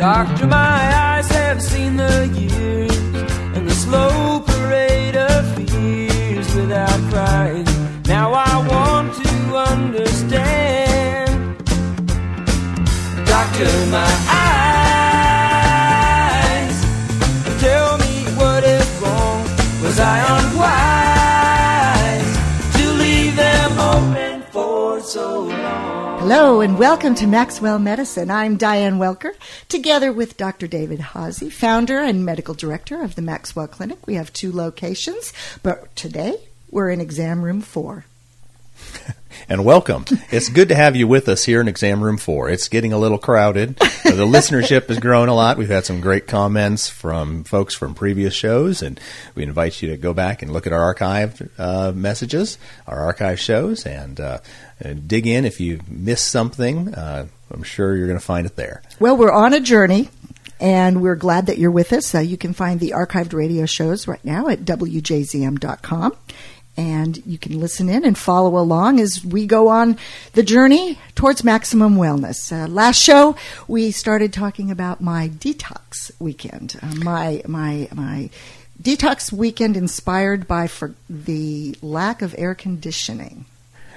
Doctor, my Hello and welcome to Maxwell Medicine. I'm Diane Welker, together with Dr. David Haase, founder and medical director of the Maxwell Clinic. We have two locations, but today we're in exam room four. and welcome. It's good to have you with us here in exam room four. It's getting a little crowded. the listenership has grown a lot. We've had some great comments from folks from previous shows, and we invite you to go back and look at our archived uh, messages, our archive shows, and, uh, and, dig in if you missed something. Uh, I'm sure you're going to find it there. Well, we're on a journey. And we're glad that you're with us. Uh, you can find the archived radio shows right now at wjzm.com and you can listen in and follow along as we go on the journey towards maximum wellness. Uh, last show we started talking about my detox weekend, uh, my my my detox weekend inspired by for the lack of air conditioning.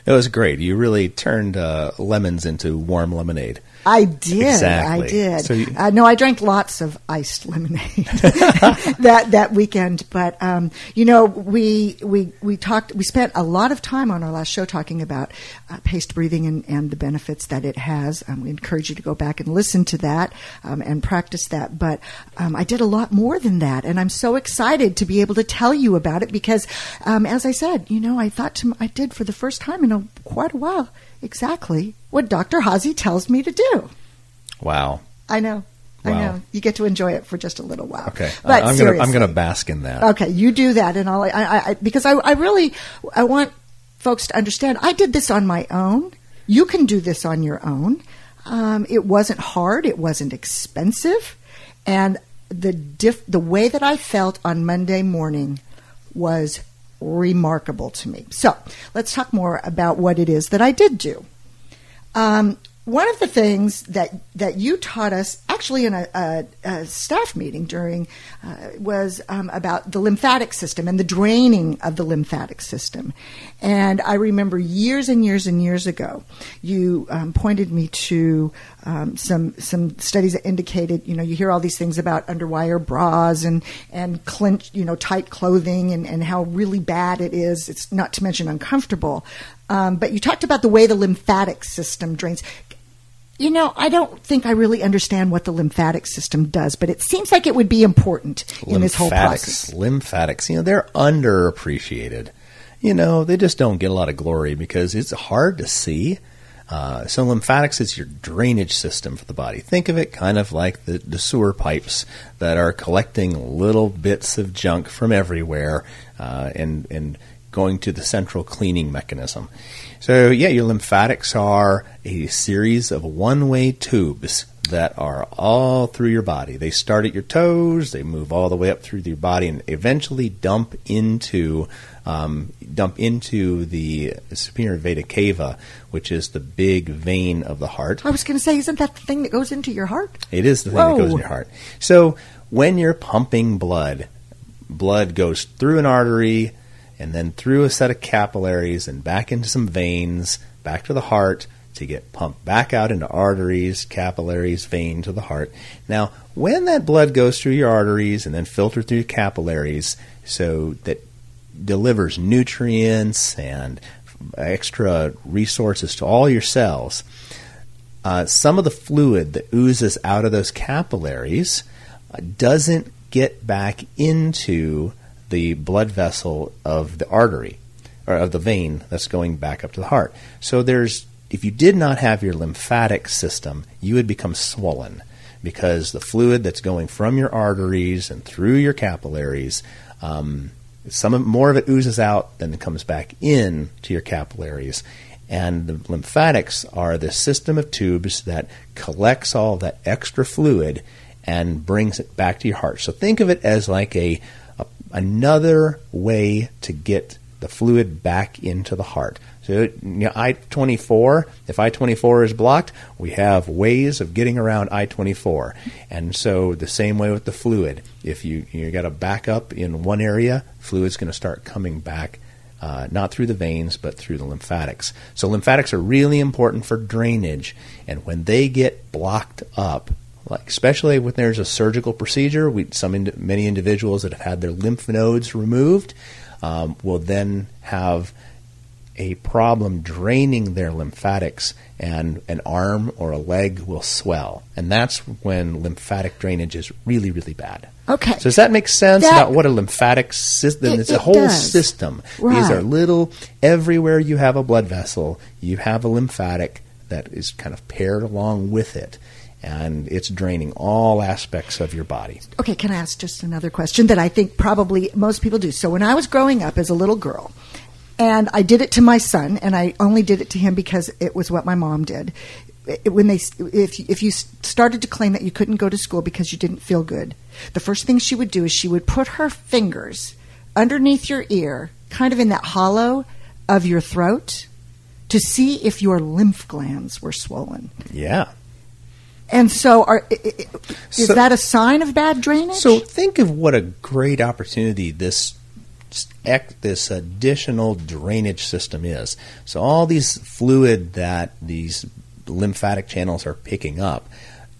It was great. You really turned uh, lemons into warm lemonade. I did. Exactly. I did. So you, uh, no, I drank lots of iced lemonade that that weekend. But um, you know, we we we talked. We spent a lot of time on our last show talking about uh, paced breathing and, and the benefits that it has. Um, we encourage you to go back and listen to that um, and practice that. But um, I did a lot more than that, and I'm so excited to be able to tell you about it because, um, as I said, you know, I thought to, I did for the first time in a, quite a while exactly what Dr. Haase tells me to do. Wow. I know. Wow. I know. You get to enjoy it for just a little while. Okay. But I'm gonna I'm gonna bask in that. Okay, you do that, and I'll, I, I, I, because I, I really, I want folks to understand. I did this on my own. You can do this on your own. Um, it wasn't hard. It wasn't expensive, and the diff, the way that I felt on Monday morning was remarkable to me. So let's talk more about what it is that I did do. Um, one of the things that that you taught us, actually in a, a, a staff meeting during, uh, was um, about the lymphatic system and the draining of the lymphatic system. And I remember years and years and years ago, you um, pointed me to um, some some studies that indicated, you know, you hear all these things about underwire bras and and clinch, you know, tight clothing and and how really bad it is. It's not to mention uncomfortable. Um, but you talked about the way the lymphatic system drains. You know, I don't think I really understand what the lymphatic system does, but it seems like it would be important in this whole process. Lymphatics, you know, they're underappreciated. You know, they just don't get a lot of glory because it's hard to see. Uh, so lymphatics is your drainage system for the body. Think of it kind of like the, the sewer pipes that are collecting little bits of junk from everywhere uh, and and going to the central cleaning mechanism. So, yeah, your lymphatics are a series of one way tubes that are all through your body. They start at your toes, they move all the way up through your body, and eventually dump into um, dump into the superior vena cava, which is the big vein of the heart. I was going to say, isn't that the thing that goes into your heart? It is the thing Whoa. that goes in your heart. So when you're pumping blood, blood goes through an artery and then through a set of capillaries and back into some veins, back to the heart to get pumped back out into arteries, capillaries, vein to the heart. Now, when that blood goes through your arteries and then filtered through capillaries, so that delivers nutrients and extra resources to all your cells, uh, some of the fluid that oozes out of those capillaries uh, doesn't get back into the blood vessel of the artery or of the vein that's going back up to the heart. So there's if you did not have your lymphatic system, you would become swollen because the fluid that's going from your arteries and through your capillaries, um, some of, more of it oozes out than it comes back in to your capillaries. And the lymphatics are the system of tubes that collects all that extra fluid and brings it back to your heart. So think of it as like a, a another way to get the fluid back into the heart. So you know, I twenty four. If I twenty four is blocked, we have ways of getting around I twenty four. And so the same way with the fluid. If you you got a backup in one area, fluid's going to start coming back. Uh, not through the veins, but through the lymphatics. So lymphatics are really important for drainage, and when they get blocked up, like especially when there's a surgical procedure, we, some many individuals that have had their lymph nodes removed um, will then have a problem draining their lymphatics and an arm or a leg will swell. And that's when lymphatic drainage is really, really bad. Okay. So does that make sense That- about what a lymphatic system It- it's a it whole does. system. These are little everywhere you have a blood vessel, you have a lymphatic that is kind of paired along with it. And it's draining all aspects of your body. Okay, can I ask just another question that I think probably most people do? So, when I was growing up as a little girl, and I did it to my son, and I only did it to him because it was what my mom did. When they, if if you started to claim that you couldn't go to school because you didn't feel good, the first thing she would do is she would put her fingers underneath your ear, kind of in that hollow of your throat, to see if your lymph glands were swollen. Yeah. And so, are, is So- that a sign of bad drainage? So think of what a great opportunity this this additional drainage system is. So all these fluid that these lymphatic channels are picking up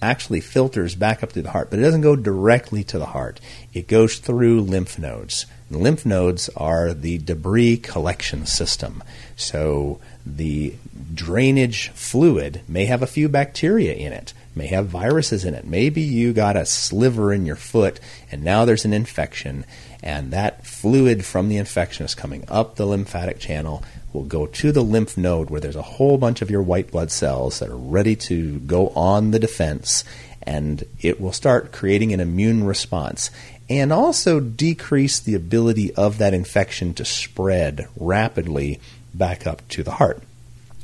actually filters back up to the heart, but it doesn't go directly to the heart. It goes through lymph nodes. The lymph nodes are the debris collection system. So the drainage fluid may have a few bacteria in it, may have viruses in it. Maybe you got a sliver in your foot and now there's an infection, and that fluid from the infection is coming up the lymphatic channel, will go to the lymph node where there's a whole bunch of your white blood cells that are ready to go on the defense, and it will start creating an immune response and also decrease the ability of that infection to spread rapidly back up to the heart.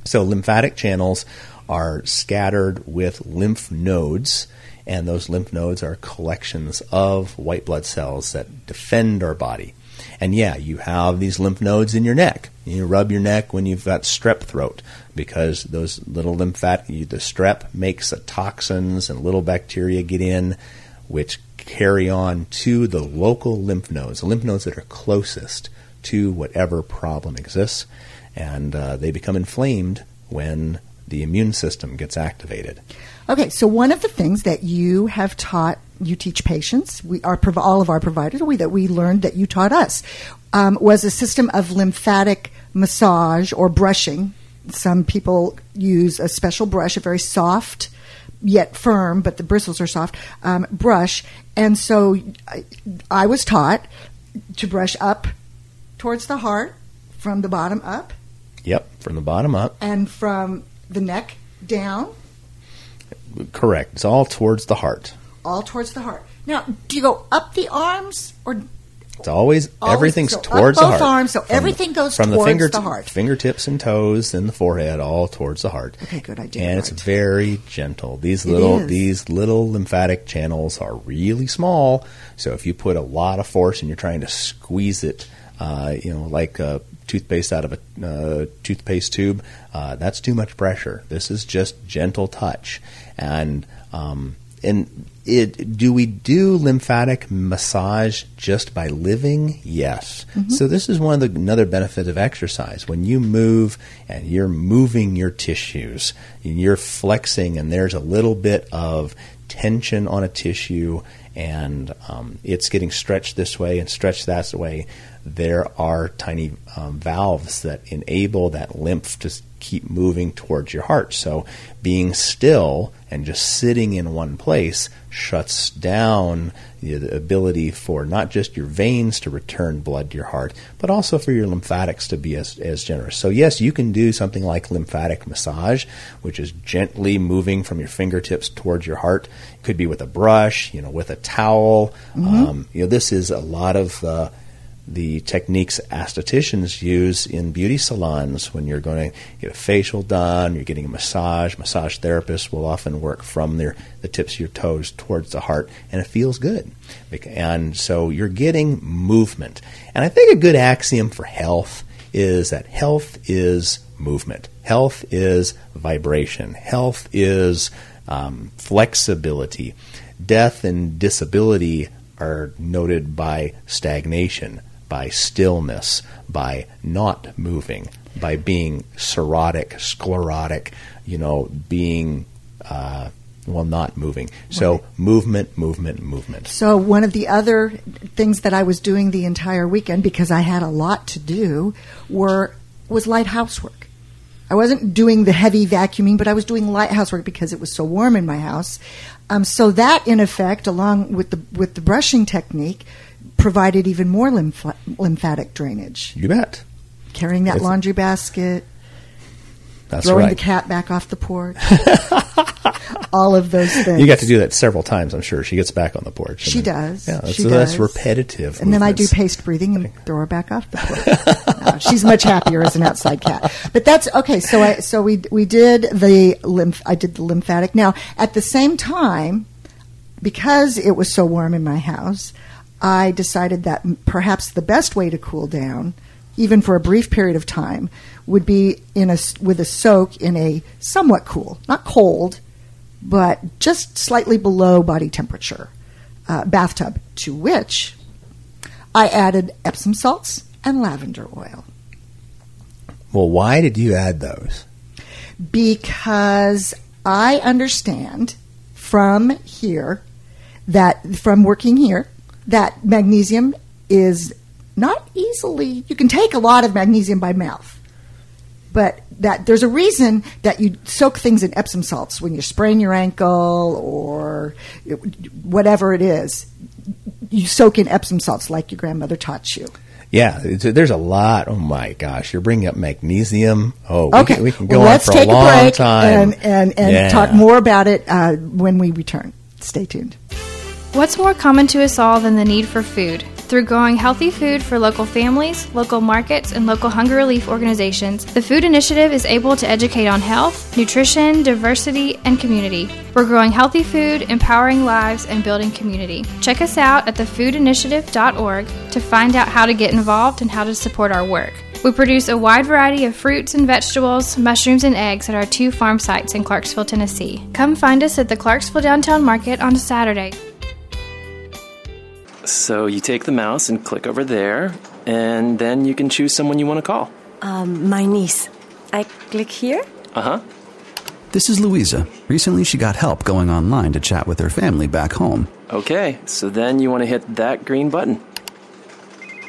So, lymphatic channels are scattered with lymph nodes, and those lymph nodes are collections of white blood cells that defend our body. And yeah, you have these lymph nodes in your neck. You rub your neck when you've got strep throat because those little lymphatic, the strep makes the toxins and little bacteria get in, which carry on to the local lymph nodes, the lymph nodes that are closest to whatever problem exists, and uh, they become inflamed when the immune system gets activated. Okay, so one of the things that you have taught, you teach patients, we are prov- all of our providers, we that we learned that you taught us, um, was a system of lymphatic massage or brushing. Some people use a special brush, a very soft yet firm, but the bristles are soft um, brush, and so I, I was taught to brush up towards the heart from the bottom up Yep, from the bottom up. and from the neck down Correct. It's all towards the heart. all towards the heart. Now, do you go up the arms or It's always, Always- everything's so towards the heart. both arms, so From everything goes from towards the, finger- the heart. Fingertips and toes and the forehead, all towards the heart. Okay, good, I did And it it's very gentle. These It little is. these little lymphatic channels are really small. So if you put a lot of force and you're trying to squeeze it, uh, you know, like uh, toothpaste out of a uh, toothpaste tube, uh, that's too much pressure. This is just gentle touch, and um, and it do we do lymphatic massage just by living? Yes. So this is one of the another benefit of exercise. When you move and you're moving your tissues, and you're flexing, and there's a little bit of tension on a tissue, and um, it's getting stretched this way and stretched that way. There are tiny um, valves that enable that lymph to keep moving towards your heart. So being still and just sitting in one place shuts down the the ability for not just your veins to return blood to your heart, but also for your lymphatics to be as, as generous. So yes, you can do something like lymphatic massage, which is gently moving from your fingertips towards your heart. It could be with a brush, you know, with a towel. Um, you know, this is a lot of uh, the techniques estheticians use in beauty salons when you're going to get a facial done, you're getting a massage. Massage therapists will often work from their the tips of your toes towards the heart, and it feels good. And so you're getting movement. And I think a good axiom for health is that health is movement. Health is vibration. Health is um, flexibility. Death and disability are noted by stagnation, by stillness, by not moving, by being cirrhotic, sclerotic, you know, being uh, well, not moving. So right. movement, movement, movement. So one of the other things that I was doing the entire weekend because I had a lot to do were was light housework. I wasn't doing the heavy vacuuming, but I was doing light housework because it was so warm in my house. Um, so that, in effect, along with the with the brushing technique, provided even more lymph- lymphatic drainage. You bet. Carrying that laundry basket, that's throwing right. the cat back off the porch. all of those things. You got to do that several times, I'm sure. She gets back on the porch. She does. Yeah, that's, she that's does. repetitive. And then I do paced breathing and throw her back off the porch. no, she's much happier as an outside cat. But that's okay. So I so we we did the lymph. I did the lymphatic. Now at the same time, because it was so warm in my house, I decided that perhaps the best way to cool down even for a brief period of time, would be in a with a soak in a somewhat cool, not cold, but just slightly below body temperature uh, bathtub. To which I added Epsom salts and lavender oil. Well, why did you add those? Because I understand from here that from working here that magnesium is not easily. You can take a lot of magnesium by mouth, but that there's a reason that you soak things in Epsom salts when you sprain your ankle or whatever it is. You soak in Epsom salts like your grandmother taught you. Yeah, there's a lot. Oh my gosh, you're bringing up magnesium. Oh, okay. we, can, we can go well, on for a long a time and and, and yeah. talk more about it uh, when we return. Stay tuned. What's more common to us all than the need for food? Through growing healthy food for local families, local markets, and local hunger relief organizations, the Food Initiative is able to educate on health, nutrition, diversity, and community. We're growing healthy food, empowering lives, and building community. Check us out at thefoodinitiative.org to find out how to get involved and how to support our work. We produce a wide variety of fruits and vegetables, mushrooms, and eggs at our two farm sites in Clarksville, Tennessee. Come find us at the Clarksville Downtown Market on Saturday. So you take the mouse and click over there, and then you can choose someone you want to call. Um, my niece. I click here? Uh huh. This is Louisa. Recently, she got help going online to chat with her family back home. Okay, so then you want to hit that green button.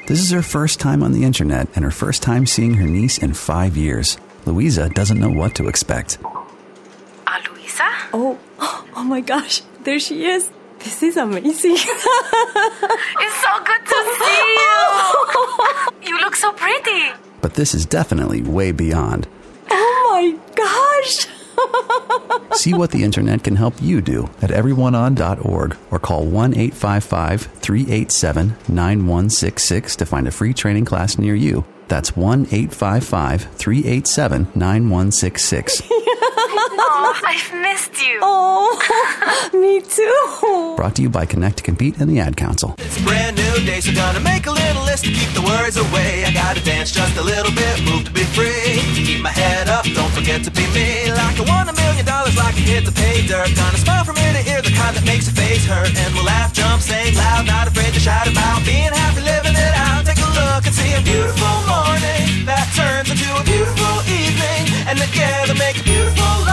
This is her first time on the internet and her first time seeing her niece in five years. Louisa doesn't know what to expect. Ah, uh, Louisa? Oh, oh my gosh, there she is. This is amazing. it's so good to see you. you look so pretty. But this is definitely way beyond. Oh my gosh. See what the internet can help you do at everyoneon.org or call 1 855 387 9166 to find a free training class near you. That's 1 855 387 9166. Oh, I've missed you. Oh, me too. Brought to you by Connect to Compete and the Ad Council. It's a brand new day, so gonna make a little list to keep the worries away. I gotta dance just a little bit, move to be free. Keep my head up, don't forget to be me. Like I won a million dollars, like I hit the pay dirt. Gonna smile from ear to ear, the kind that makes your face hurt. And we'll laugh, jump, sing loud, not afraid to shout about being happy, living it out. Take a look and see a beautiful morning that turns into a beautiful evening, and together make a beautiful life.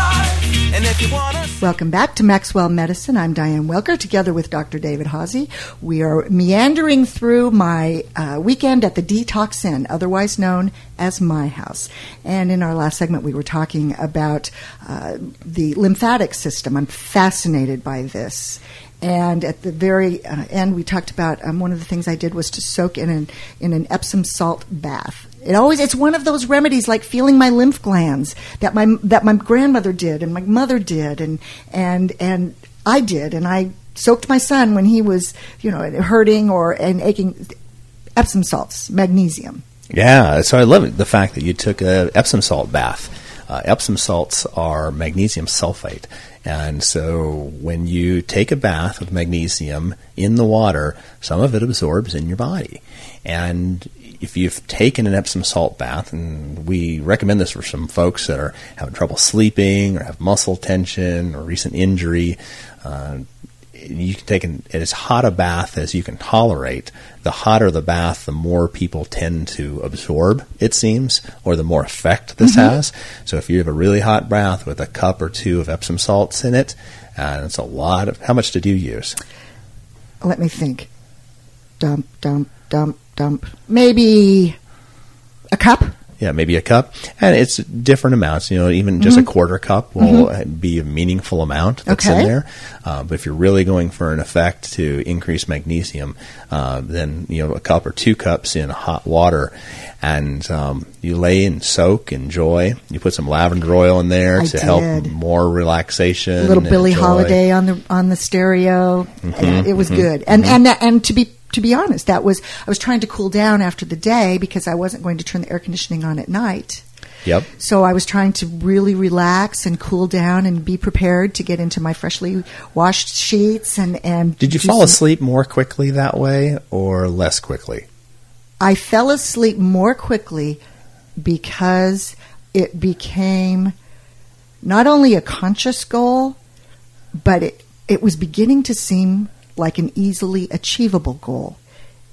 Welcome back to Maxwell Medicine. I'm Diane Welker, together with Dr. David Haase. We are meandering through my uh, weekend at the Detox Inn, otherwise known as My House. And in our last segment, we were talking about uh, the lymphatic system. I'm fascinated by this. And at the very uh, end, we talked about um, one of the things I did was to soak in an in an Epsom salt bath. It always it's one of those remedies like feeling my lymph glands that my that my grandmother did and my mother did and and and I did and I soaked my son when he was you know hurting or and aching. Epsom salts, magnesium. Yeah, so I love it, the fact that you took a Epsom salt bath. Uh, Epsom salts are magnesium sulfate. And so when you take a bath with magnesium in the water, some of it absorbs in your body. And if you've taken an Epsom salt bath, and we recommend this for some folks that are having trouble sleeping or have muscle tension or recent injury, uh, you can take an, as hot a bath as you can tolerate. The hotter the bath, the more people tend to absorb, it seems, or the more effect this Mm-hmm. has. So if you have a really hot bath with a cup or two of Epsom salts in it, and it's a lot of, how much did you use? Let me think. Dump, dump, dump, dump. Maybe a cup. Yeah, maybe a cup, and it's different amounts. You know, even just a quarter cup will uh be a meaningful amount that's Mm-hmm. Okay. in there. Uh, but if you're really going for an effect to increase magnesium, uh, then you know a cup or two cups in hot water, and um, you lay and soak, enjoy. You put some lavender oil in there I to help more relaxation. A little Billie. Holiday on the on the stereo. And it was good. And and and to be to be honest, that was I was trying to cool down after the day because I wasn't going to turn the air conditioning on at night. Yep. So I was trying to really relax and cool down and be prepared to get into my freshly washed sheets and and Did you fall some- asleep more quickly that way or less quickly? I fell asleep more quickly because it became not only a conscious goal, but it, it was beginning to seem like an easily achievable goal.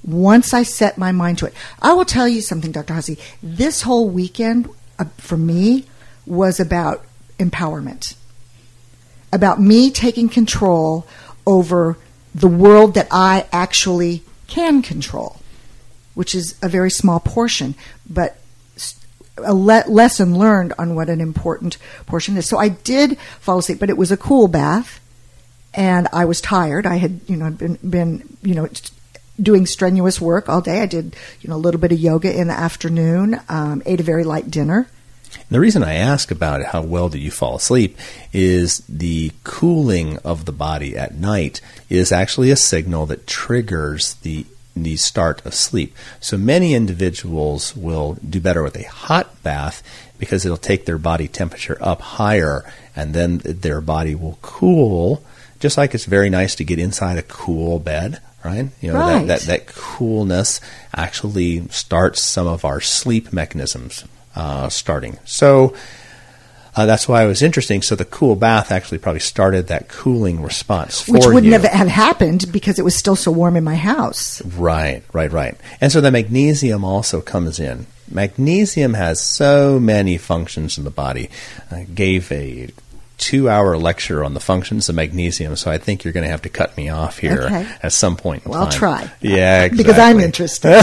Once I set my mind to it, I will tell you something, Dr. Haase. This whole weekend uh, for me was about empowerment, about me taking control over the world that I actually can control which is a very small portion, but a le- lesson learned on what an important portion is. So I did fall asleep, but it was a cool bath, and I was tired. I had, you know, been, been you know, doing strenuous work all day. I did, you know, a little bit of yoga in the afternoon, um, ate a very light dinner. The reason I ask about how well did you fall asleep is the cooling of the body at night is actually a signal that triggers the the start of sleep. So many individuals will do better with a hot bath because it'll take their body temperature up higher and then their body will cool just like it's very nice to get inside a cool bed, right? You know, Right. that, that that coolness actually starts some of our sleep mechanisms uh, starting. So uh, that's why it was interesting. So the cool bath actually probably started that cooling response for Which wouldn't you. have, have happened because it was still so warm in my house. Right, right, right. And so the magnesium also comes in. Magnesium has so many functions in the body. I gave a two hour lecture on the functions of magnesium, so I think you're going to have to cut me off here Okay. at some point in Well, I'll try. Yeah, exactly. Because I'm interested.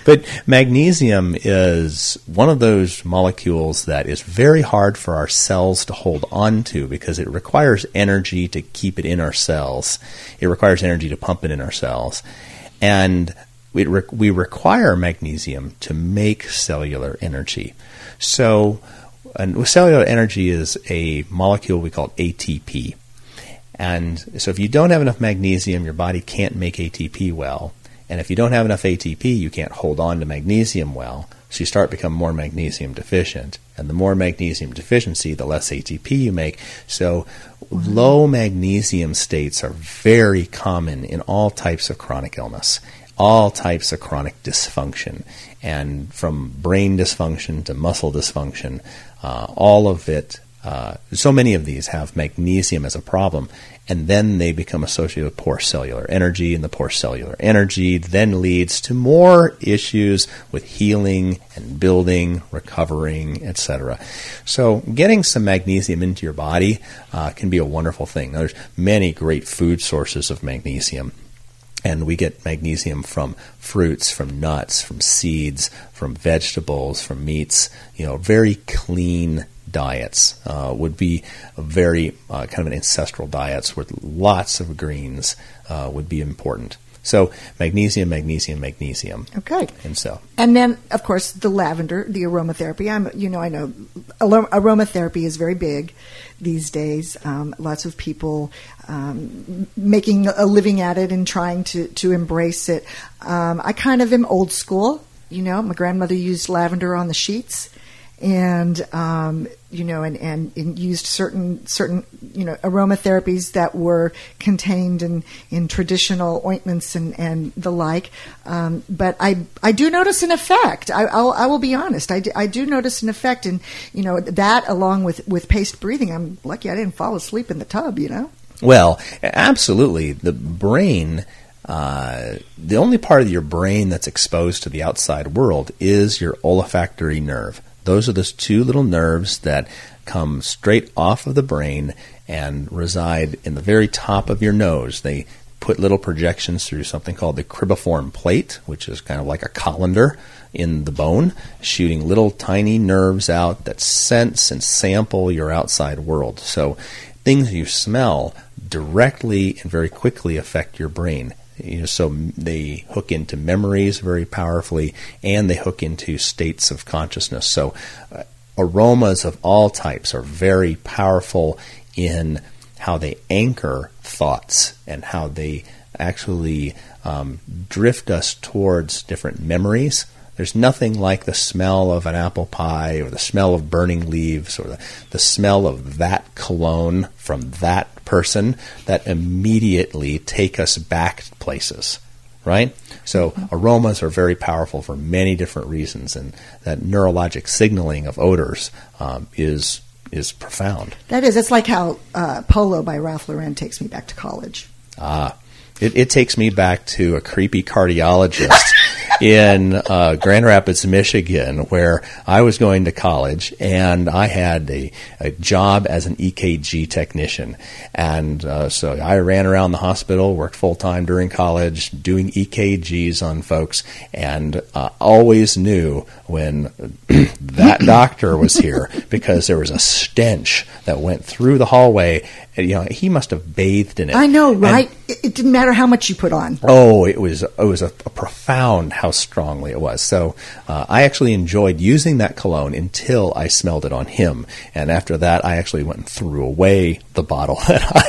but magnesium is one of those molecules that is very hard for our cells to hold on to because it requires energy to keep it in our cells. It requires energy to pump it in our cells. And we, re- we require magnesium to make cellular energy. So, and cellular energy is a molecule we call ATP. And so if you don't have enough magnesium, your body can't make ATP well. And if you don't have enough ATP, you can't hold on to magnesium well. So you start become more magnesium deficient. And the more magnesium deficiency, the less ATP you make. So low magnesium states are very common in all types of chronic illness, all types of chronic dysfunction. And from brain dysfunction to muscle dysfunction, uh, all of it uh, so many of these have magnesium as a problem, and then they become associated with poor cellular energy, and the poor cellular energy then leads to more issues with healing and building, recovering, etc. So, getting some magnesium into your body uh, can be a wonderful thing. There's many great food sources of magnesium. And we get magnesium from fruits, from nuts, from seeds, from vegetables, from meats. You know, very clean diets uh, would be a very uh, kind of an ancestral diets with lots of greens uh, would be important. So magnesium, magnesium, magnesium. Okay. And so And then, of course, the lavender, the aromatherapy. I'm, you know, I know aromatherapy is very big these days. Um, lots of people um, making a living at it and trying to to embrace it. Um, I kind of am old school. You know, my grandmother used lavender on the sheets, and um, you know, and, and, and used certain certain you know aromatherapies that were contained in, in traditional ointments and, and the like. Um, but I I do notice an effect. I I'll, I will be honest. I do, I do notice an effect, and you know that along with with paced breathing. I'm lucky I didn't fall asleep in the tub. You know. Well, absolutely. The brain, uh, the only part of your brain that's exposed to the outside world is your olfactory nerve. Those are those two little nerves that come straight off of the brain and reside in the very top of your nose. They put little projections through something called the cribriform plate, which is kind of like a colander in the bone, shooting little tiny nerves out that sense and sample your outside world. So things you smell directly and very quickly affect your brain. You know, so they hook into memories very powerfully, and they hook into states of consciousness. So, uh, aromas of all types are very powerful in how they anchor thoughts and how they actually um, drift us towards different memories. There's nothing like the smell of an apple pie or the smell of burning leaves or the, the smell of that cologne from that person that immediately take us back places, right? So aromas are very powerful for many different reasons, and that neurologic signaling of odors um, is is profound. That is. It's like how uh, Polo by Ralph Lauren takes me back to college. Ah, it, it takes me back to a creepy cardiologist in uh, Grand Rapids, Michigan, where I was going to college and I had a, a job as an EKG technician. And uh, so I ran around the hospital, worked full time during college, doing EKGs on folks, and uh, always knew when that doctor was here because there was a stench that went through the hallway. You know, he must have bathed in it. I know, And- right? it, it didn't matter how much you put on. Oh, it was it was a, a profound how strongly it was. So uh, I actually enjoyed using that cologne until I smelled it on him, and after that, I actually went and threw away the bottle that I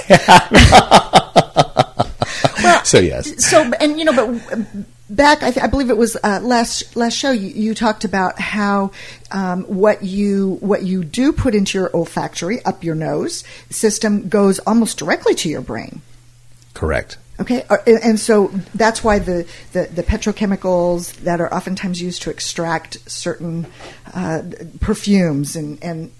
had. so yes, So, and you know, but uh, back, I, th- I believe it was uh, last last show. You, you talked about how um, what you what you do put into your olfactory up your nose system goes almost directly to your brain. correct. Okay, uh, and and so that's why the, the, the petrochemicals that are oftentimes used to extract certain uh, perfumes and, and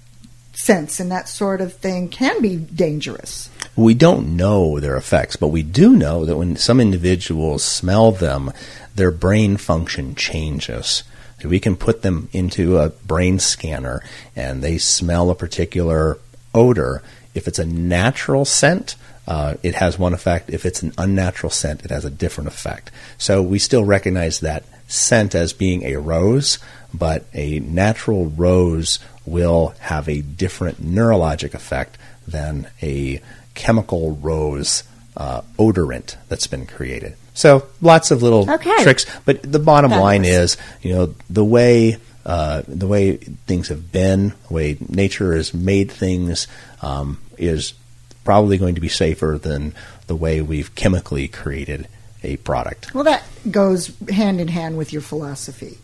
scents and that sort of thing can be dangerous. We don't know their effects, but we do know that when some individuals smell them, their brain function changes. We can put them into a brain scanner and they smell a particular odor. If it's a natural scent, uh, it has one effect. If it's an unnatural scent, it has a different effect. So we still recognize that scent as being a rose, but a natural rose will have a different neurologic effect than a chemical rose uh, odorant that's been created. So lots of little Okay. tricks, but the bottom line Fabulous. is, you know, the way uh, the way things have been, the way nature has made things, um, is probably going to be safer than the way we've chemically created a product. Well, that goes hand in hand with your philosophy.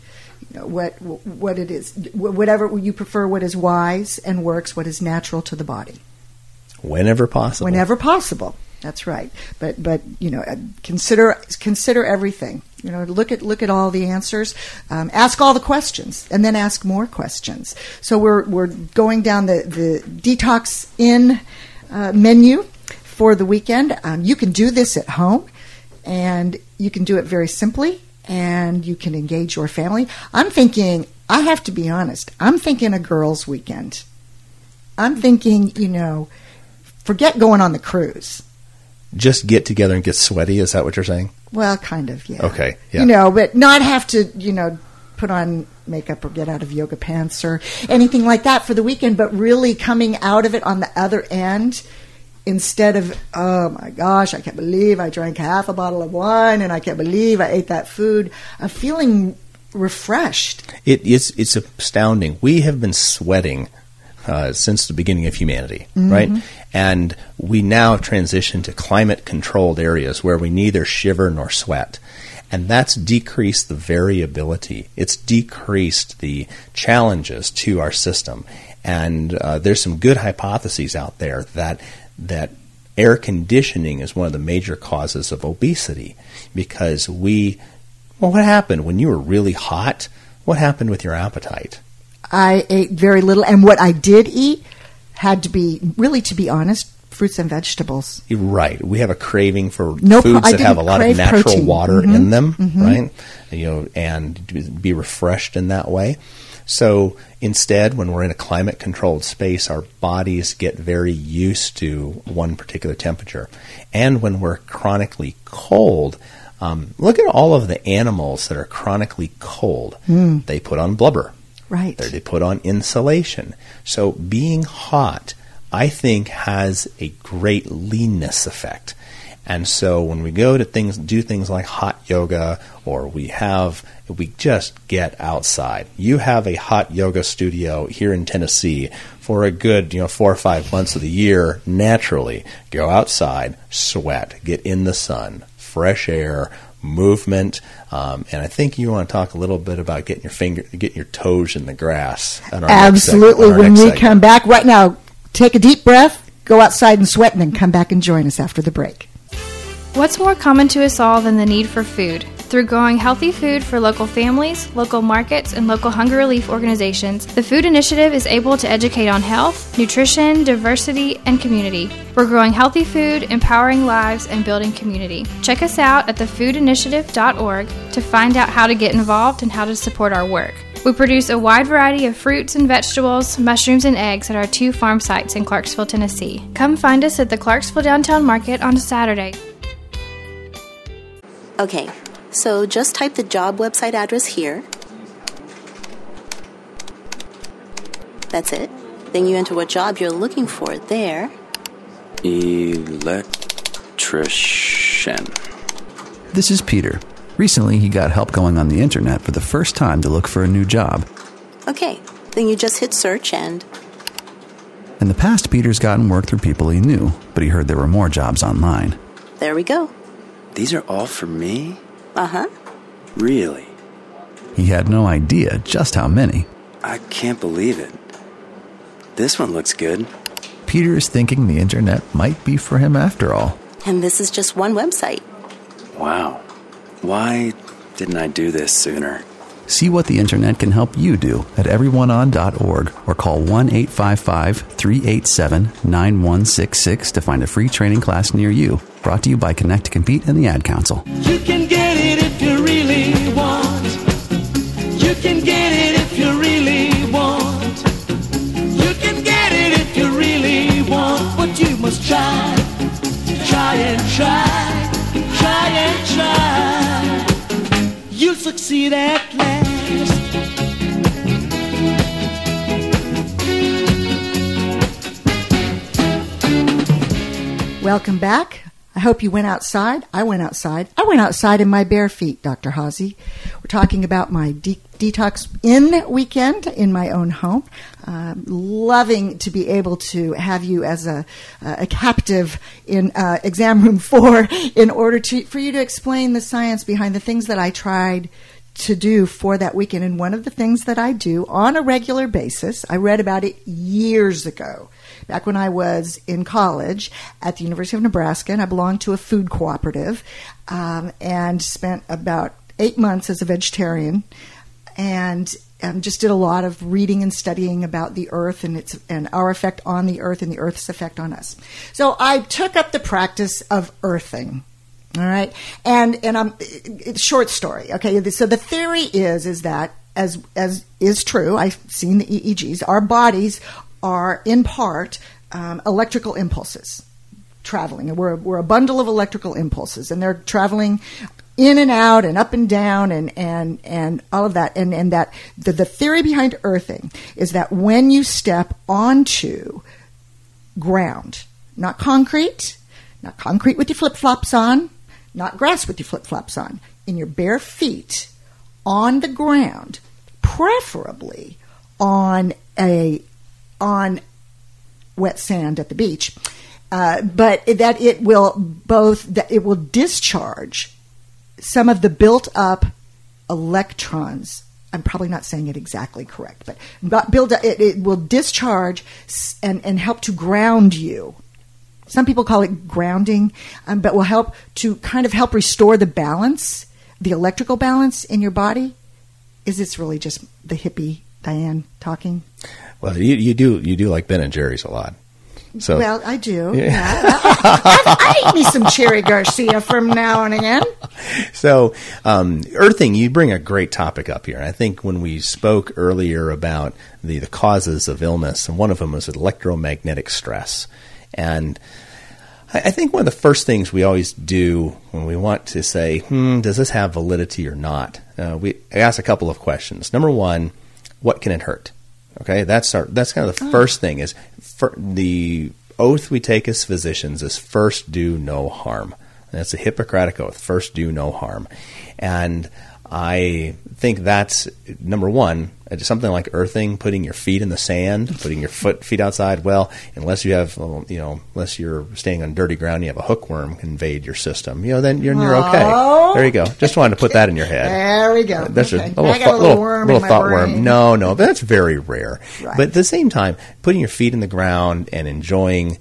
What what it is, whatever you prefer, what is wise and works, what is natural to the body, Whenever possible. whenever possible. That's right. But but you know, consider consider everything. You know, look at look at all the answers. Um, ask all the questions, and then ask more questions. So we're we're going down the the detox in uh, menu for the weekend. Um, you can do this at home, and you can do it very simply, and you can engage your family. I'm thinking. I have to be honest. I'm thinking a girls' weekend. I'm thinking, you know, forget going on the cruise. Just get together and get sweaty. Is that what you're saying? Well, kind of, yeah. Okay, yeah. You know, but not have to, you know, put on makeup or get out of yoga pants or anything like that for the weekend, but really coming out of it on the other end instead of, oh my gosh, I can't believe I drank half a bottle of wine and I can't believe I ate that food. I'm feeling refreshed. It, it's it's astounding. We have been sweating uh, since the beginning of humanity, Mm-hmm. right? And we now transition to climate controlled areas where we neither shiver nor sweat. And that's decreased the variability. It's decreased the challenges to our system. And uh, there's some good hypotheses out there that that air conditioning is one of the major causes of obesity because we well what happened when you were really hot what happened with your appetite I ate very little, and what I did eat had to be really, to be honest, fruits and vegetables. Right we have a craving for No, foods that have a lot of natural protein. water Mhm, in them mhm. right you know and be refreshed in that way so instead when we're in a climate controlled space our bodies get very used to one particular temperature and when we're chronically cold um, look at all of the animals that are chronically cold Mm. they put on blubber Right. They- they put on insulation. So being hot, I think, has a great leanness effect. And so when we go to things, do things like hot yoga, or we have, we just get outside. You have a hot yoga studio here in Tennessee for a good, you know, four or five months of the year. Naturally, go outside, sweat, get in the sun, fresh air, movement, um, and I think you want to talk a little bit about getting your finger, getting your toes in the grass. Absolutely. When we segment. come back, right now, take a deep breath, go outside and sweat, and then come back and join us after the break. What's more common to us all than the need for food? Through growing healthy food for local families, local markets, and local hunger relief organizations, the Food Initiative is able to educate on health, nutrition, diversity, and community. We're growing healthy food, empowering lives, and building community. Check us out at thefoodinitiative.org to find out how to get involved and how to support our work. We produce a wide variety of fruits and vegetables, mushrooms, and eggs at our two farm sites in Clarksville, Tennessee. Come find us at the Clarksville Downtown Market on Saturday. Okay, so just type the job website address here. That's it. Then you enter what job you're looking for there. Electrician. This is Peter. Recently, he got help going on the internet for the first time to look for a new job. Okay, then you just hit search and In the past, Peter's gotten work through people he knew, but he heard there were more jobs online. there we go. These are all for me? Uh huh. Really? He had no idea just how many. I can't believe it. This one looks good. Peter is thinking the internet might be for him after all. And this is just one website. Wow. Why didn't I do this sooner? See what the internet can help you do at everyoneon.org or call 1 855 387 9166 to find a free training class near you. Brought to you by Connect to Compete and the Ad Council. You can get it if you really want. You can get it if you really want. You can get it if you really want. But you must try. Try and try. Try and try. You'll succeed at last. Welcome back. I hope you went outside. I went outside. I went outside in my bare feet, Dr. Haase. We're talking about my de- detox in weekend in my own home. Loving to be able to have you as a, a captive in uh, exam room four in order to for you to explain the science behind the things that I tried to do for that weekend. And one of the things that I do on a regular basis, I read about it years ago, back when I was in college at the University of Nebraska, and I belonged to a food cooperative um, and spent about eight months as a vegetarian. And um, just did a lot of reading and studying about the earth and its and our effect on the earth and the earth's effect on us. So I took up the practice of earthing. All right, and and I'm short story. Okay, so the theory is is that as as is true. I've seen the EEGs. Our bodies are in part um, electrical impulses traveling, we're we're a bundle of electrical impulses, and they're traveling in and out and up and down and and and all of that. And and that the, the theory behind earthing is that when you step onto ground not concrete not concrete with your flip-flops on not grass with your flip-flops on in your bare feet on the ground preferably on a on wet sand at the beach uh, but that it will both that it will discharge some of the built up electrons. I'm probably not saying it exactly correct, but build it, it will discharge and, and help to ground you. Some people call it grounding, um, but will help to kind of help restore the balance, the electrical balance in your body. Is this really just the hippie Diane talking? Well, you, you do you do like Ben and Jerry's a lot. So well, I do. Yeah. Yeah. I, I eat me some Cherry Garcia from now and again. So, um, earthing, you bring a great topic up here. And I think when we spoke earlier about the, the causes of illness, and one of them was electromagnetic stress. And I, I think one of the first things we always do when we want to say, hmm, does this have validity or not? Uh, we ask a couple of questions. Number one, what can it hurt? Okay, that's our that's kind of the oh. first thing is the oath we take as physicians is first do no harm. That's a Hippocratic oath. First do no harm, and I think that's number one. Uh, something like earthing, putting your feet in the sand, putting your foot feet outside. Well, unless you have, you know, unless you're staying on dirty ground, you have a hookworm invade your system. You know, then you're, you're okay. There you go. Just wanted to put that in your head. There we go. That's Okay. a little, I got thought- a little worm little thought brain. worm. No, no, but that's very rare. Right. But at the same time, putting your feet in the ground and enjoying,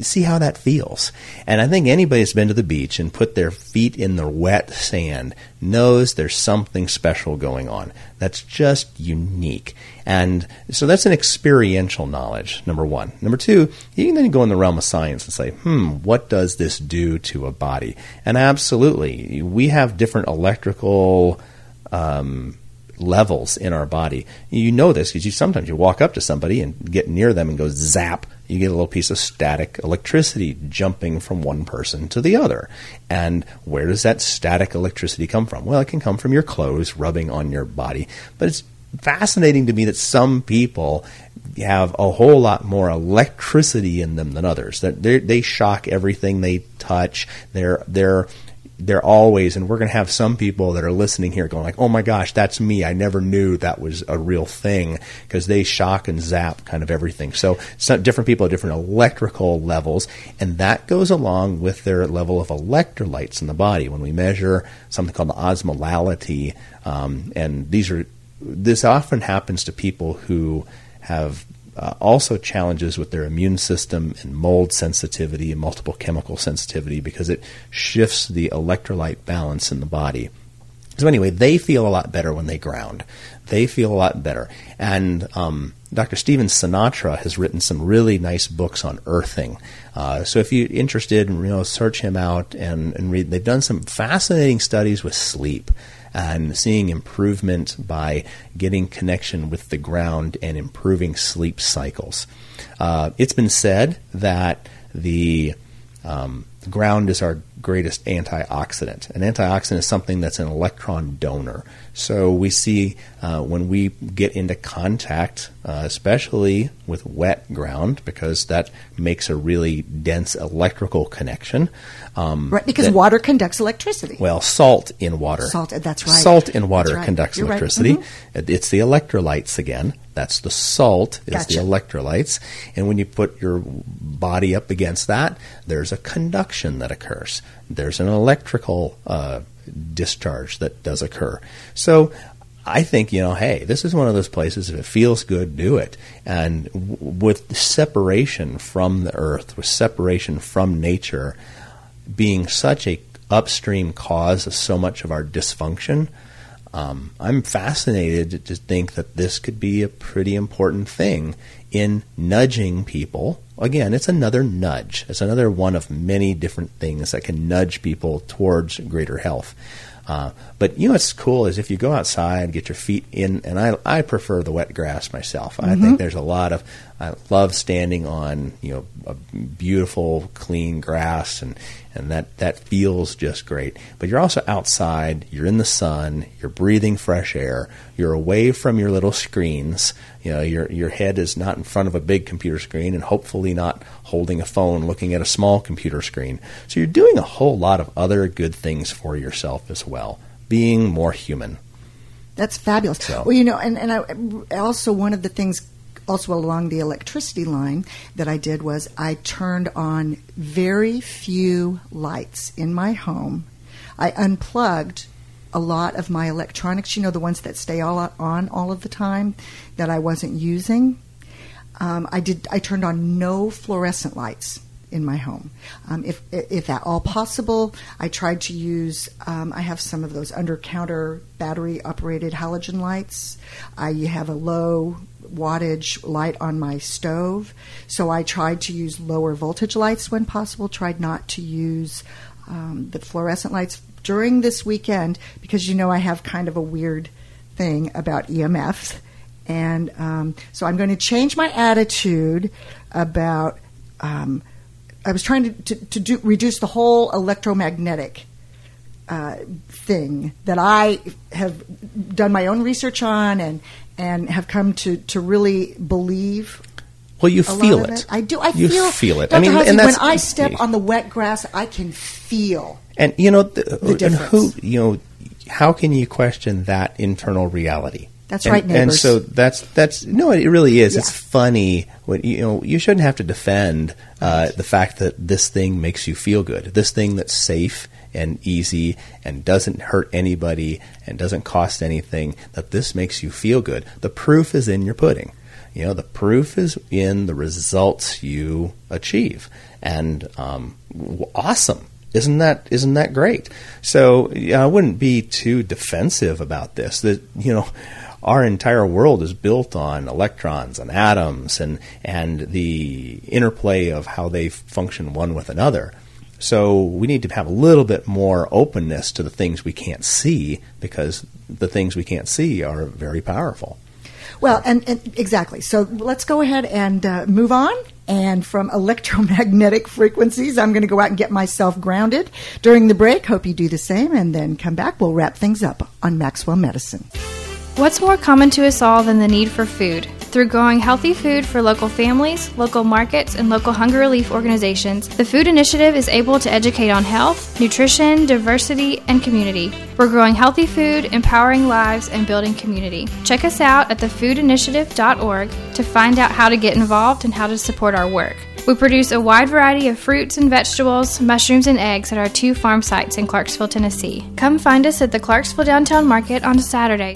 see how that feels. And I think anybody that's been to the beach and put their feet in the wet sand knows there's something special going on. That's just unique. And so that's an experiential knowledge, number one. Number two, you can then go in the realm of science and say, hmm, what does this do to a body? And absolutely, we have different electrical um, levels in our body. You know this because you sometimes you walk up to somebody and get near them and go zap. You get a little piece of static electricity jumping from one person to the other. And where does that static electricity come from? Well, it can come from your clothes rubbing on your body. But it's fascinating to me that some people have a whole lot more electricity in them than others. That they they shock everything they touch. They're they're they're always, and we're going to have some people that are listening here going like, "Oh my gosh, that's me! I never knew that was a real thing," because they shock and zap kind of everything. So, some different people have different electrical levels, and that goes along with their level of electrolytes in the body. When we measure something called the osmolality, um, and these are this often happens to people who have uh, also challenges with their immune system and mold sensitivity and multiple chemical sensitivity because it shifts the electrolyte balance in the body. So anyway, they feel a lot better when they ground. They feel a lot better. And um, Dr. Stephen Sinatra has written some really nice books on earthing. Uh, so if you're interested, you know, search him out and, and read. They've done some fascinating studies with sleep and seeing improvement by getting connection with the ground and improving sleep cycles. Uh, it's been said that the um, ground is our greatest antioxidant. An antioxidant is something that's an electron donor. So we see uh, when we get into contact, uh, especially with wet ground, because that makes a really dense electrical connection. Um, Right, because that- water conducts electricity. well, salt in water. Salt, that's right. Salt in water right. conducts You're right. electricity. Mhm. It's the electrolytes again. That's the salt is Gotcha. the electrolytes. And when you put your body up against that, there's a conduction that occurs. There's an electrical uh, discharge that does occur. So I think, you know, hey, this is one of those places, if it feels good, do it. And w- with separation from the earth, with separation from nature, being such a upstream cause of so much of our dysfunction, um, I'm fascinated to think that this could be a pretty important thing in nudging people. Again, it's another nudge. It's another one of many different things that can nudge people towards greater health. Uh, but you know what's cool is if you go outside, get your feet in, and I, I prefer the wet grass myself. I Mhm. think there's a lot of I love standing on you know a beautiful clean grass and and that that feels just great. But you're also outside, you're in the sun, you're breathing fresh air, you're away from your little screens. You know, your your head is not in front of a big computer screen and hopefully not holding a phone looking at a small computer screen. So you're doing a whole lot of other good things for yourself as well. Being more human. That's fabulous. So- Well, you know, and, and I also one of the things also along the electricity line that I did was I turned on very few lights in my home. I unplugged a lot of my electronics, you know, the ones that stay all on all of the time that I wasn't using. Um, I did. I turned on no fluorescent lights in my home, um, if if at all possible. I tried to use. Um, I have some of those under counter battery operated halogen lights. I have a low wattage light on my stove, so I tried to use lower voltage lights when possible. Tried not to use um, the fluorescent lights during this weekend because you know I have kind of a weird thing about EMFs. And um, so I'm going to change my attitude about. Um, I was trying to, to, to do, reduce the whole electromagnetic uh, thing that I have done my own research on and and have come to, to really believe. Well, you feel it. it. I do. I you feel, feel it. Dr. I mean, Haase, when I step on the wet grass, I can feel. And you know, the, and who you know, how can you question that internal reality? That's and, right, And so that's that's no, it really is. Yeah. It's funny when you know you shouldn't have to defend uh, the fact that this thing makes you feel good. This thing that's safe and easy and doesn't hurt anybody and doesn't cost anything. That this makes you feel good. The proof is in your pudding. You know, the proof is in the results you achieve, and um, awesome. Isn't that isn't that great? So I wouldn't be too defensive about this. That you know, our entire world is built on electrons and atoms and and the interplay of how they function one with another. So we need to have a little bit more openness to the things we can't see because the things we can't see are very powerful. Well, and, and exactly. So let's go ahead and uh, move on. And from electromagnetic frequencies, I'm going to go out and get myself grounded during the break. Hope you do the same, and then come back. We'll wrap things up on Maxwell Medicine. What's more common to us all than the need for food? Through growing healthy food for local families, local markets, and local hunger relief organizations, the Food Initiative is able to educate on health, nutrition, diversity, and community. We're growing healthy food, empowering lives, and building community. Check us out at thefoodinitiative.org to find out how to get involved and how to support our work. We produce a wide variety of fruits and vegetables, mushrooms, and eggs at our two farm sites in Clarksville, Tennessee. Come find us at the Clarksville Downtown Market on Saturday.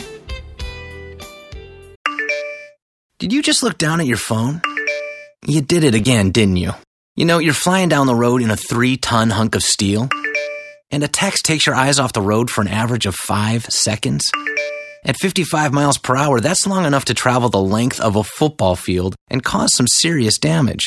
Did you just look down at your phone? You did it again, didn't you? You know, you're flying down the road in a three ton hunk of steel, and a text takes your eyes off the road for an average of five seconds. At 55 miles per hour, that's long enough to travel the length of a football field and cause some serious damage.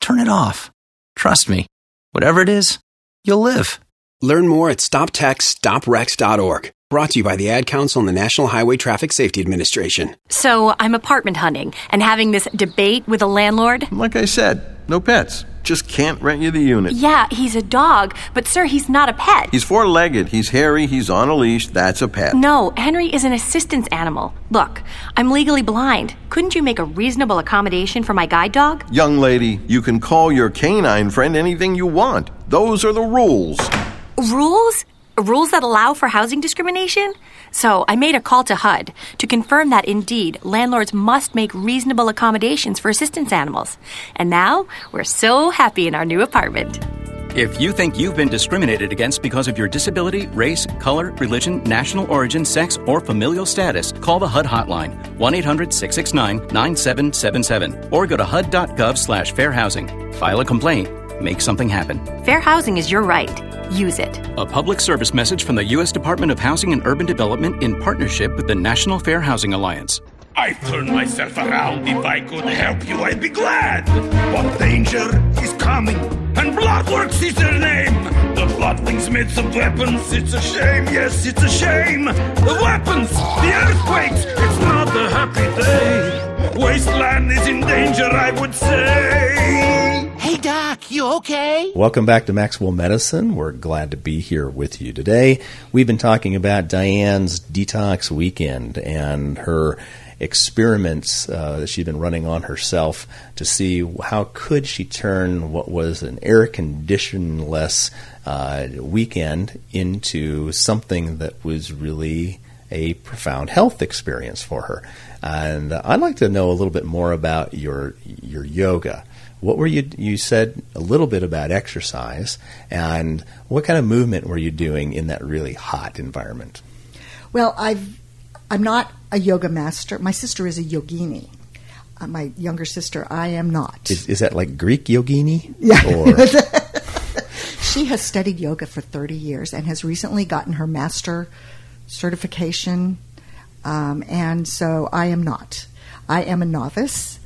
Turn it off. Trust me, whatever it is, you'll live. Learn more at stoptextsstopwrecks.org. Brought to you by the Ad Council and the National Highway Traffic Safety Administration. So I'm apartment hunting and having this debate with a landlord. Like I said, no pets. Just can't rent you the unit. Yeah, he's a dog, but sir, he's not a pet. He's four legged, he's hairy, he's on a leash. That's a pet. No, Henry is an assistance animal. Look, I'm legally blind. Couldn't you make a reasonable accommodation for my guide dog? Young lady, you can call your canine friend anything you want. Those are the rules. Rules? Rules that allow for housing discrimination? So I made a call to HUD to confirm that indeed landlords must make reasonable accommodations for assistance animals. And now we're so happy in our new apartment. If you think you've been discriminated against because of your disability, race, color, religion, national origin, sex, or familial status, call the HUD hotline 1-800-669-9777 or go to hud.gov slash fair housing. File a complaint. Make something happen. Fair housing is your right. Use it. A public service message from the U.S. Department of Housing and Urban Development in partnership with the National Fair Housing Alliance. I'd turn myself around if I could help you, I'd be glad. But danger is coming, and Bloodworks is their name. The Bloodwings made some weapons, it's a shame, yes, it's a shame. The weapons, the earthquakes, it's not a happy day. Wasteland is in danger, I would say. Hey, Doc, you okay? Welcome back to Maxwell Medicine. We're glad to be here with you today. We've been talking about Diane's detox weekend and her experiments uh, that she'd been running on herself to see how could she turn what was an air conditionless uh, weekend into something that was really a profound health experience for her. And I'd like to know a little bit more about your your yoga. what were you? You said a little bit about exercise, and what kind of movement were you doing in that really hot environment? Well, I've I'm not a yoga master. My sister is a yogini. Uh, my younger sister, I am not. Is, is that like Greek yogini? Yeah. Or, she has studied yoga for 30 years and has recently gotten her master certification. Um, and so I am not. I am a novice.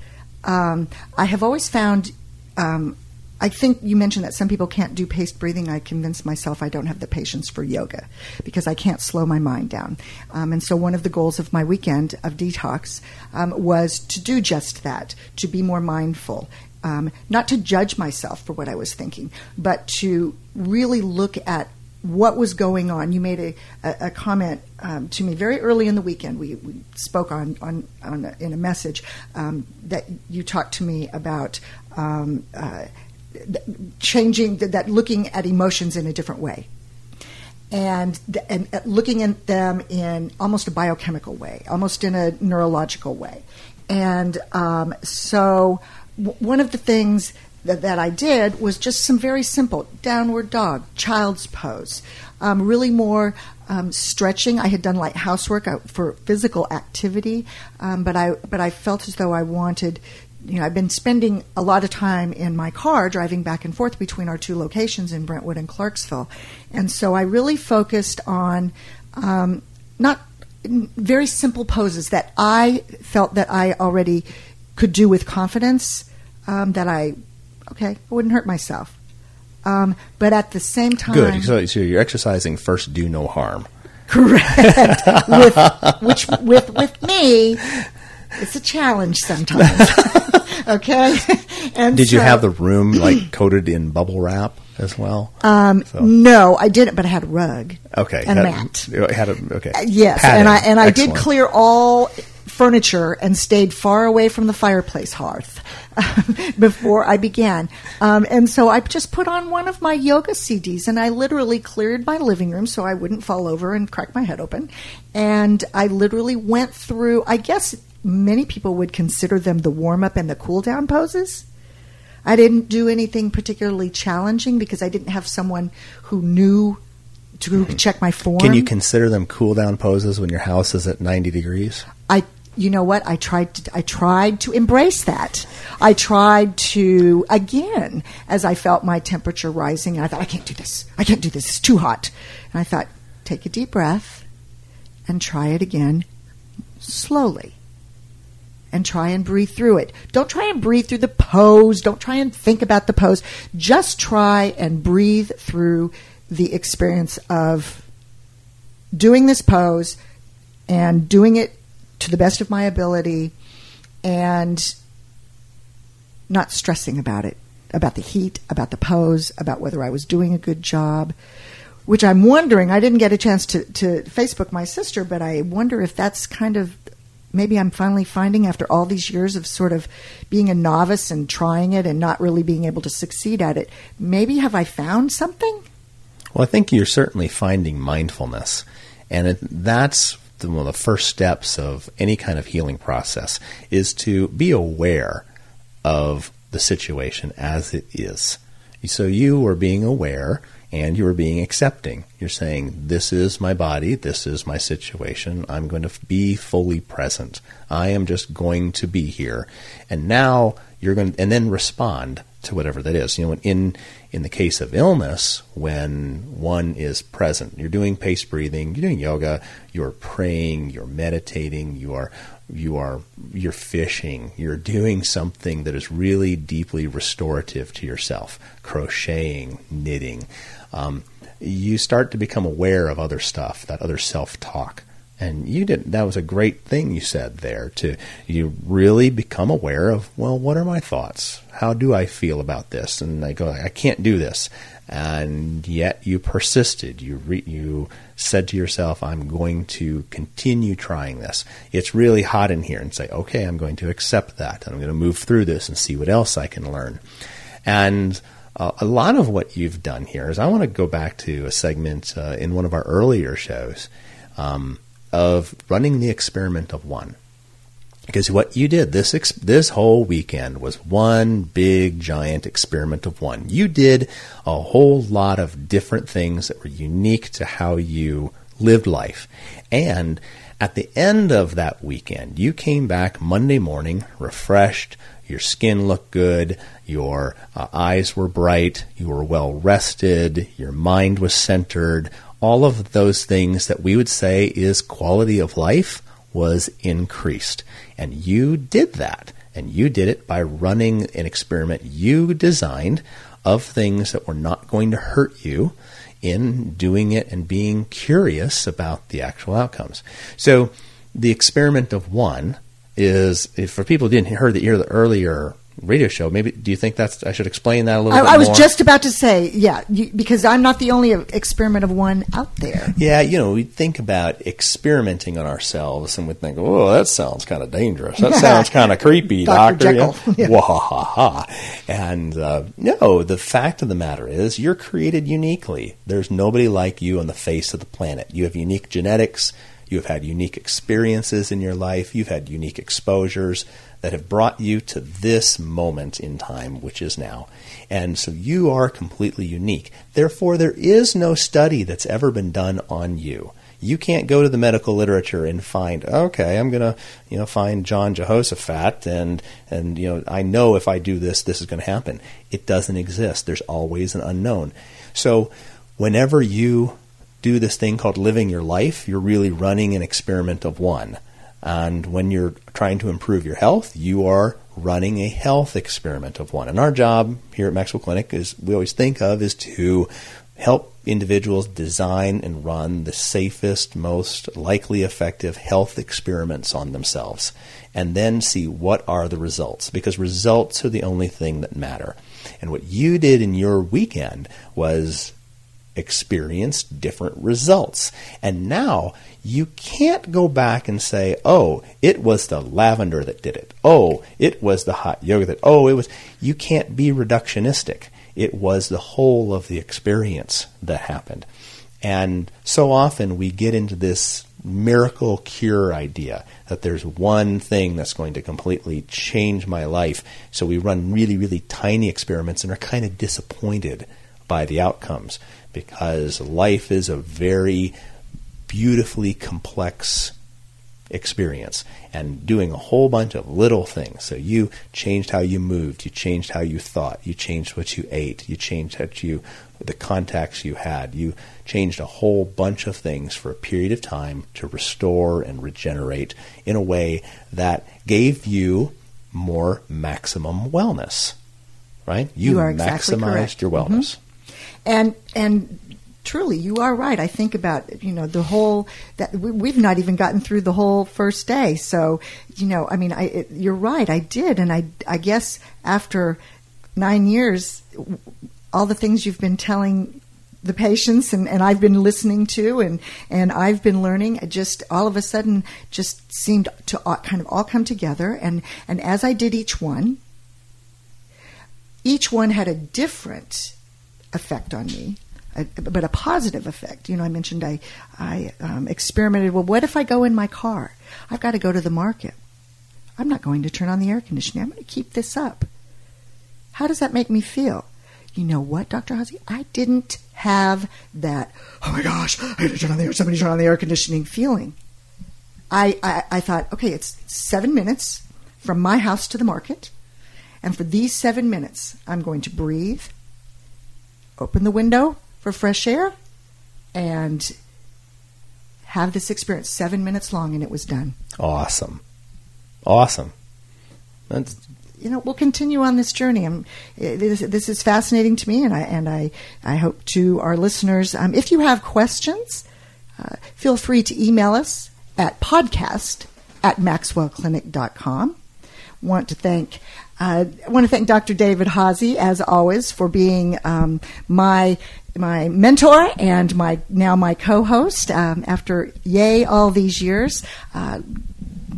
Um, I have always found. Um, I think you mentioned that some people can't do paced breathing. I convinced myself I don't have the patience for yoga because I can't slow my mind down. Um, and so, one of the goals of my weekend of detox um, was to do just that, to be more mindful. Um, not to judge myself for what I was thinking, but to really look at what was going on. You made a, a, a comment um, to me very early in the weekend. We, we spoke on, on, on a, in a message um, that you talked to me about um, uh, changing, th- that looking at emotions in a different way. And, th- and uh, looking at them in almost a biochemical way, almost in a neurological way. And um, so, w- one of the things that, that I did was just some very simple downward dog, child's pose, um, really more um, stretching. I had done light housework uh, for physical activity, um, but I but I felt as though I wanted. You know, I've been spending a lot of time in my car driving back and forth between our two locations in Brentwood and Clarksville, and so I really focused on um, not very simple poses that I felt that I already could do with confidence. Um, that I okay, I wouldn't hurt myself. Um, but at the same time, good. So, so you're exercising first, do no harm. correct. with, which with with me, it's a challenge sometimes. okay. And Did you have the room like coated in bubble wrap as well? Um, So- No, I didn't, but I had a rug. Okay, and a had, mat. Had a, okay. Uh, Yes, Padding. and I and I did clear all furniture and stayed far away from the fireplace hearth before I began. Um, and so I just put on one of my yoga CDs and I literally cleared my living room so I wouldn't fall over and crack my head open. And I literally went through. I guess many people would consider them the warm up and the cool down poses. I didn't do anything particularly challenging because I didn't have someone who knew to check my form. Can you consider them cool down poses when your house is at 90 degrees? I you know what I tried to I tried to embrace that. I tried to again as I felt my temperature rising I thought I can't do this. I can't do this. It's too hot. And I thought take a deep breath and try it again slowly. And try and breathe through it. Don't try and breathe through the pose. Don't try and think about the pose. Just try and breathe through the experience of doing this pose and doing it to the best of my ability and not stressing about it, about the heat, about the pose, about whether I was doing a good job. Which I'm wondering, I didn't get a chance to, to Facebook my sister, but I wonder if that's kind of maybe I'm finally finding after all these years of sort of being a novice and trying it and not really being able to succeed at it. Maybe have I found something? Well, I think you're certainly finding mindfulness, and it, that's the, one of the first steps of any kind of healing process is to be aware of the situation as it is. So you are being aware and you are being accepting. You're saying, This is my body, this is my situation, I'm going to be fully present. I am just going to be here. And now you're going to, and then respond to whatever that is. You know, in in the case of illness, when one is present, you're doing pace breathing, you're doing yoga, you're praying, you're meditating, you are you are you're fishing, you're doing something that is really deeply restorative to yourself, crocheting, knitting. Um, you start to become aware of other stuff, that other self talk. And you did that was a great thing you said there to you really become aware of well what are my thoughts? How do I feel about this? And I go I can't do this. And yet you persisted. You re, you said to yourself I'm going to continue trying this. It's really hot in here and say okay I'm going to accept that. And I'm going to move through this and see what else I can learn. And uh, a lot of what you've done here is I want to go back to a segment uh, in one of our earlier shows. Um, of running the experiment of one. Because what you did this ex- this whole weekend was one big giant experiment of one. You did a whole lot of different things that were unique to how you lived life. And at the end of that weekend, you came back Monday morning refreshed, your skin looked good, your uh, eyes were bright, you were well rested, your mind was centered. All of those things that we would say is quality of life was increased. And you did that. And you did it by running an experiment you designed of things that were not going to hurt you in doing it and being curious about the actual outcomes. So the experiment of one is if for people who didn't hear the, hear the earlier radio show. Maybe do you think that's I should explain that a little I, bit I was just about to say, yeah, you, because I'm not the only experiment of one out there. Yeah, you know, we think about experimenting on ourselves and we think, oh, that sounds kind of dangerous. That sounds kind of creepy, Dr. doctor. Jekyll. Yeah. Wahaha. And uh, no, the fact of the matter is you're created uniquely. There's nobody like you on the face of the planet. You have unique genetics. You have had unique experiences in your life. You've had unique exposures that have brought you to this moment in time, which is now. And so you are completely unique. Therefore, there is no study that's ever been done on you. You can't go to the medical literature and find, okay, I'm going to, you know, find John Jehoshaphat and, and, you know, I know if I do this, this is going to happen. It doesn't exist. There's always an unknown. So whenever you do this thing called living your life, you're really running an experiment of one. And when you're trying to improve your health, you are running a health experiment of one. And our job here at Maxwell Clinic is we always think of is to help individuals design and run the safest, most likely effective health experiments on themselves and then see what are the results because results are the only thing that matter. And what you did in your weekend was experienced different results. And now you can't go back and say, oh, it was the lavender that did it. Oh, it was the hot yoga that, oh, it was. You can't be reductionistic. It was the whole of the experience that happened. And so often we get into this miracle cure idea that there's one thing that's going to completely change my life. So we run really, really tiny experiments and are kind of disappointed by the outcomes because life is a very beautifully complex experience and doing a whole bunch of little things. So you changed how you moved, you changed how you thought, you changed what you ate, you changed how you the contacts you had. You changed a whole bunch of things for a period of time to restore and regenerate in a way that gave you more maximum wellness. Right? You, You are exactly maximized correct. your wellness. Mm-hmm. And and truly you are right. I think about you know the whole that we, we've not even gotten through the whole first day. So you know i mean i it, you're right. I did. And i i guess after 9 years all the things you've been telling the patients and, and I've been listening to and, and I've been learning just all of a sudden just seemed to all, kind of all come together. And, and as I did each one each one had a different effect on me, but a positive effect. You know, I mentioned I I um, experimented. Well, what if I go in my car? I've got to go to the market. I'm not going to turn on the air conditioning. I'm going to keep this up. How does that make me feel? You know what, Dr. Haase? I didn't have that, oh my gosh, I had to turn on the air, somebody turn on the air conditioning feeling. I, I, I thought, okay, it's seven minutes from my house to the market. And for these seven minutes, I'm going to breathe, open the window for fresh air, and have this experience. Seven minutes long, and it was done. Awesome. Awesome. That's You know, we'll continue on this journey. i this, this is fascinating to me, and I and I, I hope to our listeners. Um, if you have questions, uh, feel free to email us at podcast at maxwellclinic.com. Want to thank uh, I want to thank Dr. David Haase, as always, for being um, my my mentor and my now my co-host. Um, after yay all these years, uh,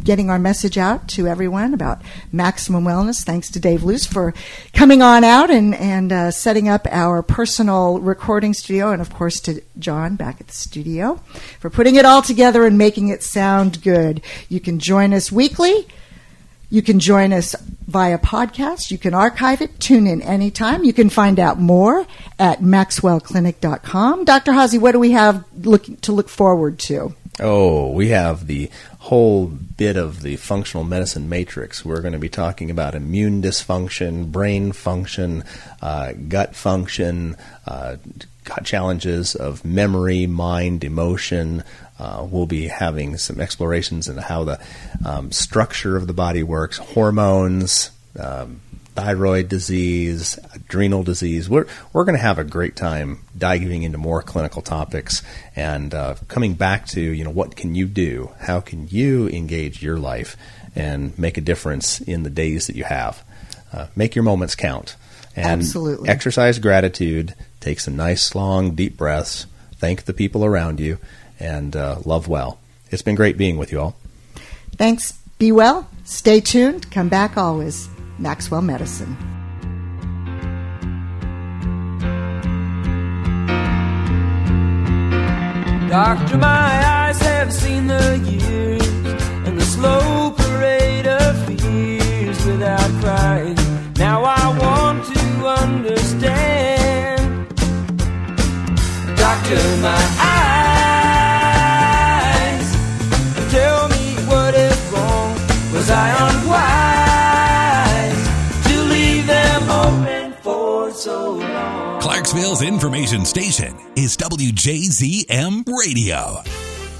getting our message out to everyone about maximum wellness. Thanks to Dave Luce for coming on out and and uh, setting up our personal recording studio, and of course to John back at the studio for putting it all together and making it sound good. You can join us weekly You can join us via podcast. You can archive it, tune in anytime. You can find out more at maxwellclinic.com. Dr. Haase, what do we have look, to look forward to? Oh, we have the whole bit of the functional medicine matrix. We're going to be talking about immune dysfunction, brain function, uh, gut function, uh, challenges of memory, mind, emotion. Uh, we'll be having some explorations into how the um, structure of the body works, hormones, um, thyroid disease, adrenal disease. We're we're going to have a great time diving into more clinical topics and uh, coming back to you know what can you do? How can you engage your life and make a difference in the days that you have? Uh, make your moments count. And Absolutely. exercise gratitude. Take some nice, long, deep breaths. Thank the people around you, and uh, love well. It's been great being with you all. Thanks. Be well. Stay tuned. Come back always. Maxwell Medicine. Doctor, my eyes have seen the years and the slow parade of fears without crying. Now I want to understand. Doctor, my eyes so long? Clarksville's information station is WJZM Radio.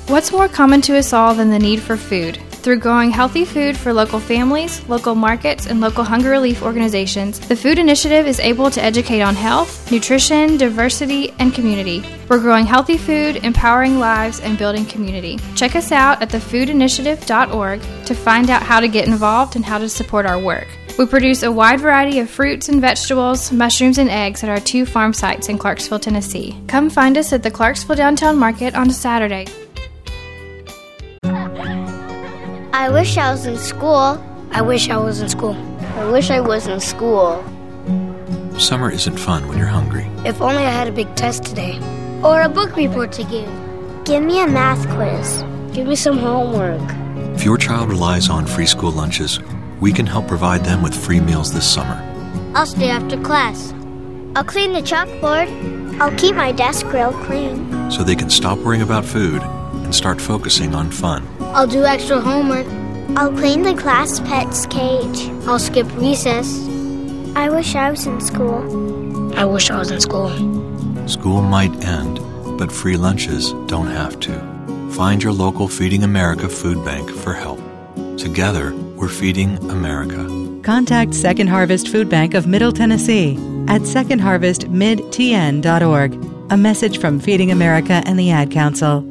What's more common to us all than the need for food? Through growing healthy food for local families, local markets, and local hunger relief organizations, the Food Initiative is able to educate on health, nutrition, diversity, and community. We're growing healthy food, empowering lives, and building community. Check us out at thefoodinitiative.org to find out how to get involved and how to support our work. We produce a wide variety of fruits and vegetables, mushrooms, and eggs at our two farm sites in Clarksville, Tennessee. Come find us at the Clarksville Downtown Market on a Saturday. I wish I was in school. I wish I was in school. I wish I was in school. Summer isn't fun when you're hungry. If only I had a big test today. Or a book report to give. Give me a math quiz. Give me some homework. If your child relies on free school lunches, we can help provide them with free meals this summer. I'll stay after class. I'll clean the chalkboard. I'll keep my desk real clean. so they can stop worrying about food and start focusing on fun. I'll do extra homework. I'll clean the class pet's cage. I'll skip recess. I wish I was in school. I wish I was in school. School might end, but free lunches don't have to. Find your local Feeding America food bank for help. Together, we're feeding America. Contact Second Harvest Food Bank of Middle Tennessee at secondharvestmidtn.org. A message from Feeding America and the Ad Council.